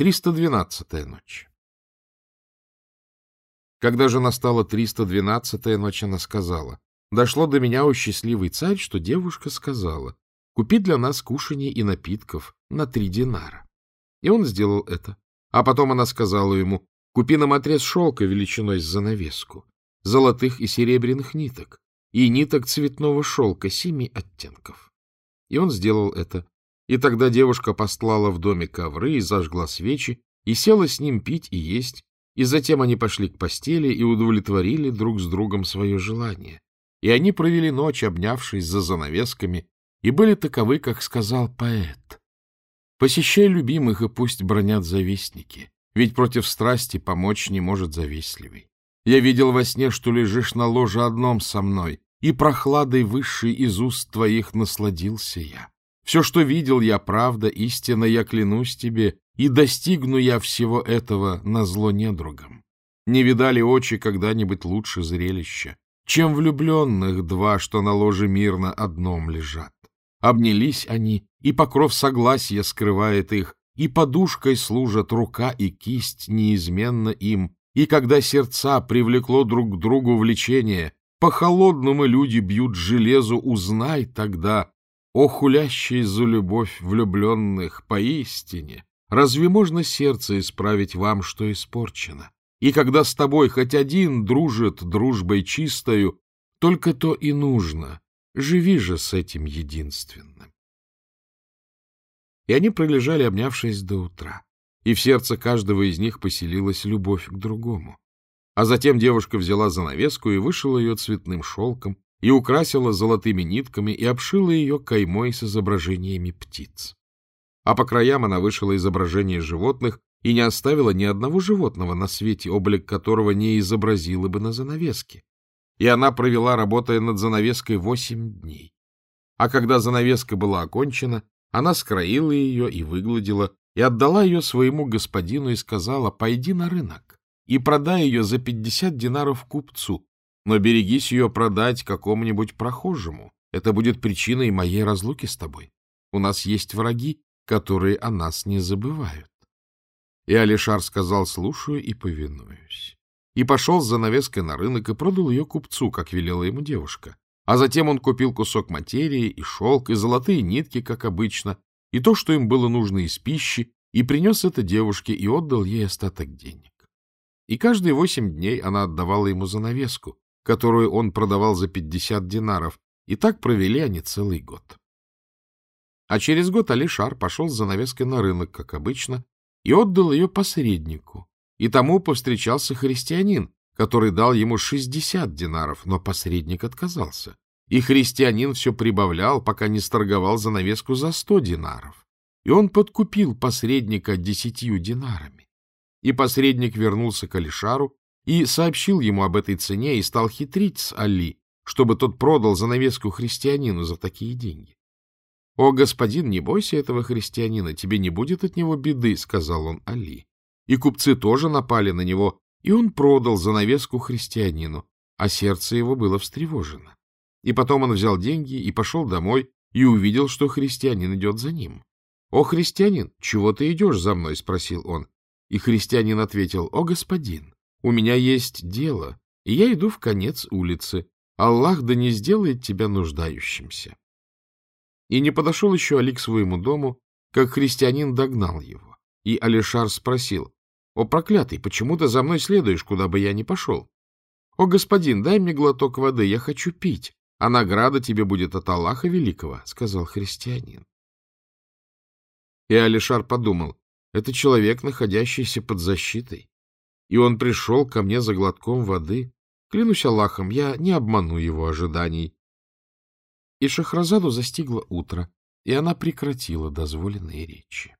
312-я ночь. Когда же настала 312-я ночь, она сказала, «Дошло до меня, о счастливый царь, что девушка сказала, купи для нас кушаний и напитков на три динара». И он сделал это. А потом она сказала ему, «Купи нам отрез шелка величиной с занавеску, золотых и серебряных ниток, и ниток цветного шелка семи оттенков». И он сделал это. И тогда девушка постлала в доме ковры и зажгла свечи, и села с ним пить и есть, и затем они пошли к постели и удовлетворили друг с другом свое желание. И они провели ночь, обнявшись за занавесками, и были таковы, как сказал поэт. «Посещай любимых, и пусть бронят завистники, ведь против страсти помочь не может завистливый. Я видел во сне, что лежишь на ложе одном со мной, и прохладой высшей из уст твоих насладился я. Все, что видел я, правда, истина, я клянусь тебе, и достигну я всего этого на зло недругам. Не видали очи когда-нибудь лучше зрелища, чем влюбленных два, что на ложе мирно одном лежат. Обнялись они, и покров согласия скрывает их, и подушкой служат рука и кисть неизменно им, и когда сердца привлекло друг к другу влечение, по-холодному люди бьют железу, узнай тогда, о, хулящий за любовь влюбленных, поистине, разве можно сердце исправить вам, что испорчено? И когда с тобой хоть один дружит дружбой чистою, только то и нужно. Живи же с этим единственным. И они пролежали, обнявшись до утра, и в сердце каждого из них поселилась любовь к другому. А затем девушка взяла занавеску и вышила ее цветным шелком, и украсила золотыми нитками и обшила ее каймой с изображениями птиц. А по краям она вышила изображения животных и не оставила ни одного животного на свете, облик которого не изобразила бы на занавеске. И она провела, работая над занавеской, восемь дней. А когда занавеска была окончена, она скроила ее и выгладила, и отдала ее своему господину и сказала, «Пойди на рынок и продай ее за пятьдесят динаров купцу, но берегись ее продать какому-нибудь прохожему. Это будет причиной моей разлуки с тобой. У нас есть враги, которые о нас не забывают. И Алишар сказал, слушаю и повинуюсь. И пошел с занавеской на рынок и продал ее купцу, как велела ему девушка. А затем он купил кусок материи и шелк, и золотые нитки, как обычно, и то, что им было нужно из пищи, и принес это девушке и отдал ей остаток денег. И каждые восемь дней она отдавала ему занавеску, которую он продавал за пятьдесят динаров, и так провели они целый год. А через год Алишар пошел с занавеской на рынок, как обычно, и отдал ее посреднику. И тому повстречался христианин, который дал ему шестьдесят динаров, но посредник отказался. И христианин все прибавлял, пока не сторговал занавеску за сто динаров. И он подкупил посредника десятью динарами. И посредник вернулся к Алишару и сообщил ему об этой цене и стал хитрить с Али, чтобы тот продал занавеску христианину за такие деньги. — О, господин, не бойся этого христианина, тебе не будет от него беды, — сказал он Али. И купцы тоже напали на него, и он продал занавеску христианину, а сердце его было встревожено. И потом он взял деньги и пошел домой, и увидел, что христианин идет за ним. — О, христианин, чего ты идешь за мной? — спросил он. И христианин ответил, — О, господин, у меня есть дело, и я иду в конец улицы. Аллах да не сделает тебя нуждающимся. И не подошел еще Али к своему дому, как христианин догнал его. И Алишар спросил, «О, проклятый, почему ты за мной следуешь, куда бы я ни пошел? О, господин, дай мне глоток воды, я хочу пить, а награда тебе будет от Аллаха Великого», — сказал христианин. И Алишар подумал, это человек, находящийся под защитой и он пришел ко мне за глотком воды. Клянусь Аллахом, я не обману его ожиданий. И Шахразаду застигло утро, и она прекратила дозволенные речи.